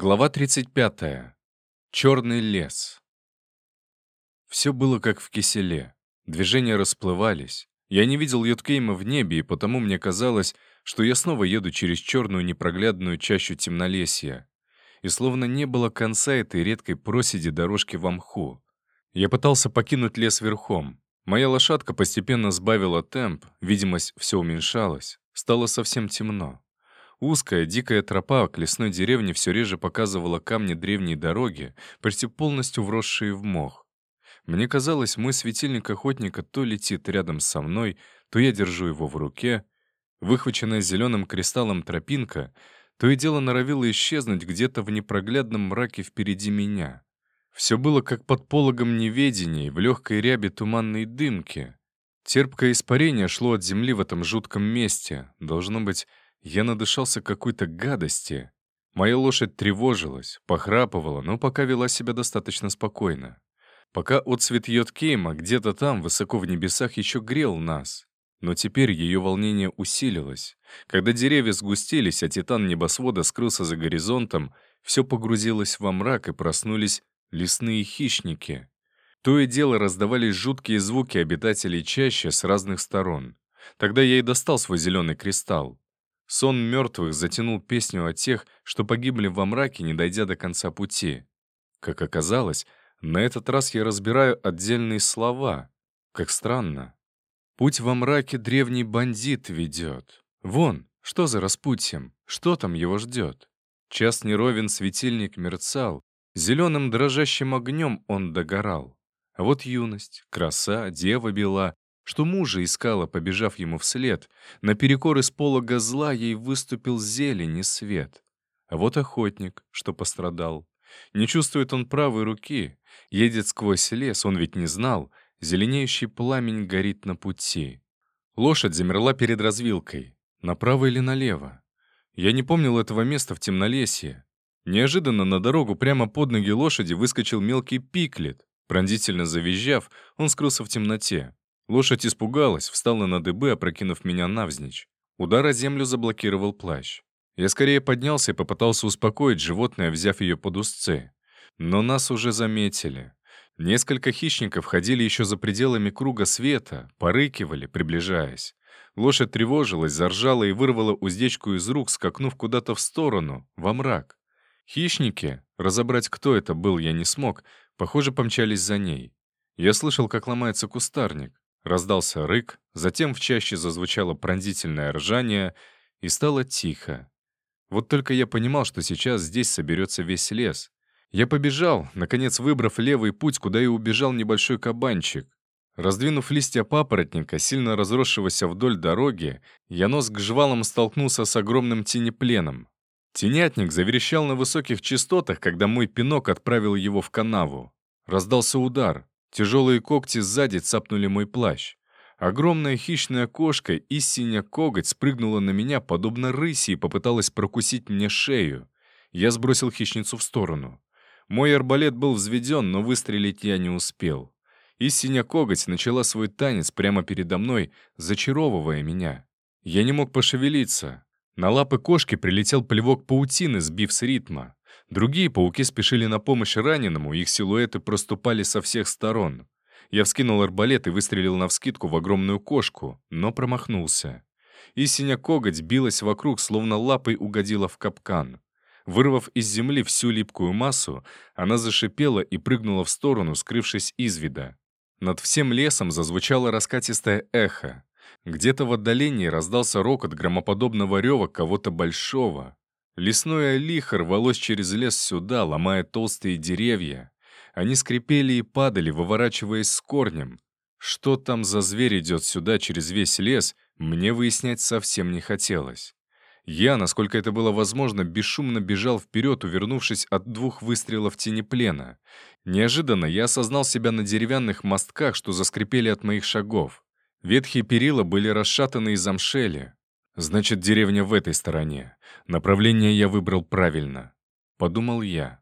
Глава 35. Черный лес. Все было как в киселе. Движения расплывались. Я не видел Йоткейма в небе, и потому мне казалось, что я снова еду через черную непроглядную чащу темнолесья. И словно не было конца этой редкой проседи дорожки в мху. Я пытался покинуть лес верхом. Моя лошадка постепенно сбавила темп, видимость все уменьшалась, стало совсем темно. Узкая, дикая тропа к лесной деревне все реже показывала камни древней дороги, почти полностью вросшие в мох. Мне казалось, мой светильник охотника то летит рядом со мной, то я держу его в руке. Выхваченная зеленым кристаллом тропинка то и дело норовила исчезнуть где-то в непроглядном мраке впереди меня. Все было как под пологом неведения в легкой рябе туманной дымки. Терпкое испарение шло от земли в этом жутком месте. Должно быть, я надышался какой-то гадости. Моя лошадь тревожилась, похрапывала, но пока вела себя достаточно спокойно. Пока отцвет Йоткейма где-то там, высоко в небесах, еще грел нас. Но теперь ее волнение усилилось. Когда деревья сгустились, а титан небосвода скрылся за горизонтом, все погрузилось во мрак и проснулись лесные хищники. То и дело раздавались жуткие звуки обитателей чаще с разных сторон. Тогда я и достал свой зеленый кристалл. Сон мертвых затянул песню о тех, что погибли во мраке, не дойдя до конца пути. Как оказалось, на этот раз я разбираю отдельные слова. Как странно. Путь во мраке древний бандит ведет. Вон, что за распутьем, что там его ждет? Час неровен светильник мерцал, зеленым дрожащим огнем он догорал. А вот юность, краса, дева бела, что мужа искала, побежав ему вслед. Наперекор из полога зла ей выступил зелень и свет. А вот охотник, что пострадал. Не чувствует он правой руки. Едет сквозь лес, он ведь не знал. Зеленеющий пламень горит на пути. Лошадь замерла перед развилкой. Направо или налево? Я не помнил этого места в темнолесье. Неожиданно на дорогу прямо под ноги лошади выскочил мелкий пиклет. Пронзительно завизжав, он скрылся в темноте. Лошадь испугалась, встала на дыбы, опрокинув меня навзничь. Удар о землю заблокировал плащ. Я скорее поднялся и попытался успокоить животное, взяв ее под узцы. Но нас уже заметили. Несколько хищников ходили еще за пределами круга света, порыкивали, приближаясь. Лошадь тревожилась, заржала и вырвала уздечку из рук, скакнув куда-то в сторону, во мрак. Хищники, разобрать, кто это был, я не смог, похоже, помчались за ней. Я слышал, как ломается кустарник. Раздался рык, затем в чаще зазвучало пронзительное ржание, и стало тихо. Вот только я понимал, что сейчас здесь соберется весь лес. Я побежал, наконец выбрав левый путь, куда и убежал небольшой кабанчик. Раздвинув листья папоротника, сильно разросшегося вдоль дороги, я нос к жвалам столкнулся с огромным тенепленом. Тенятник заверещал на высоких частотах, когда мой пинок отправил его в канаву. Раздался удар. Тяжелые когти сзади цапнули мой плащ. Огромная хищная кошка и синя коготь спрыгнула на меня, подобно рыси, и попыталась прокусить мне шею. Я сбросил хищницу в сторону. Мой арбалет был взведен, но выстрелить я не успел. И синя коготь начала свой танец прямо передо мной, зачаровывая меня. Я не мог пошевелиться. На лапы кошки прилетел плевок паутины, сбив с ритма. Другие пауки спешили на помощь раненому, их силуэты проступали со всех сторон. Я вскинул арбалет и выстрелил навскидку в огромную кошку, но промахнулся. И синя коготь билась вокруг, словно лапой угодила в капкан. Вырвав из земли всю липкую массу, она зашипела и прыгнула в сторону, скрывшись из вида. Над всем лесом зазвучало раскатистое эхо. Где-то в отдалении раздался рокот громоподобного рева кого-то большого. Лесное лихо рвалось через лес сюда, ломая толстые деревья. Они скрипели и падали, выворачиваясь с корнем. Что там за зверь идет сюда через весь лес, мне выяснять совсем не хотелось. Я, насколько это было возможно, бесшумно бежал вперед, увернувшись от двух выстрелов тени плена. Неожиданно я осознал себя на деревянных мостках, что заскрипели от моих шагов. Ветхие перила были расшатаны и замшели. Значит, деревня в этой стороне. Направление я выбрал правильно. Подумал я.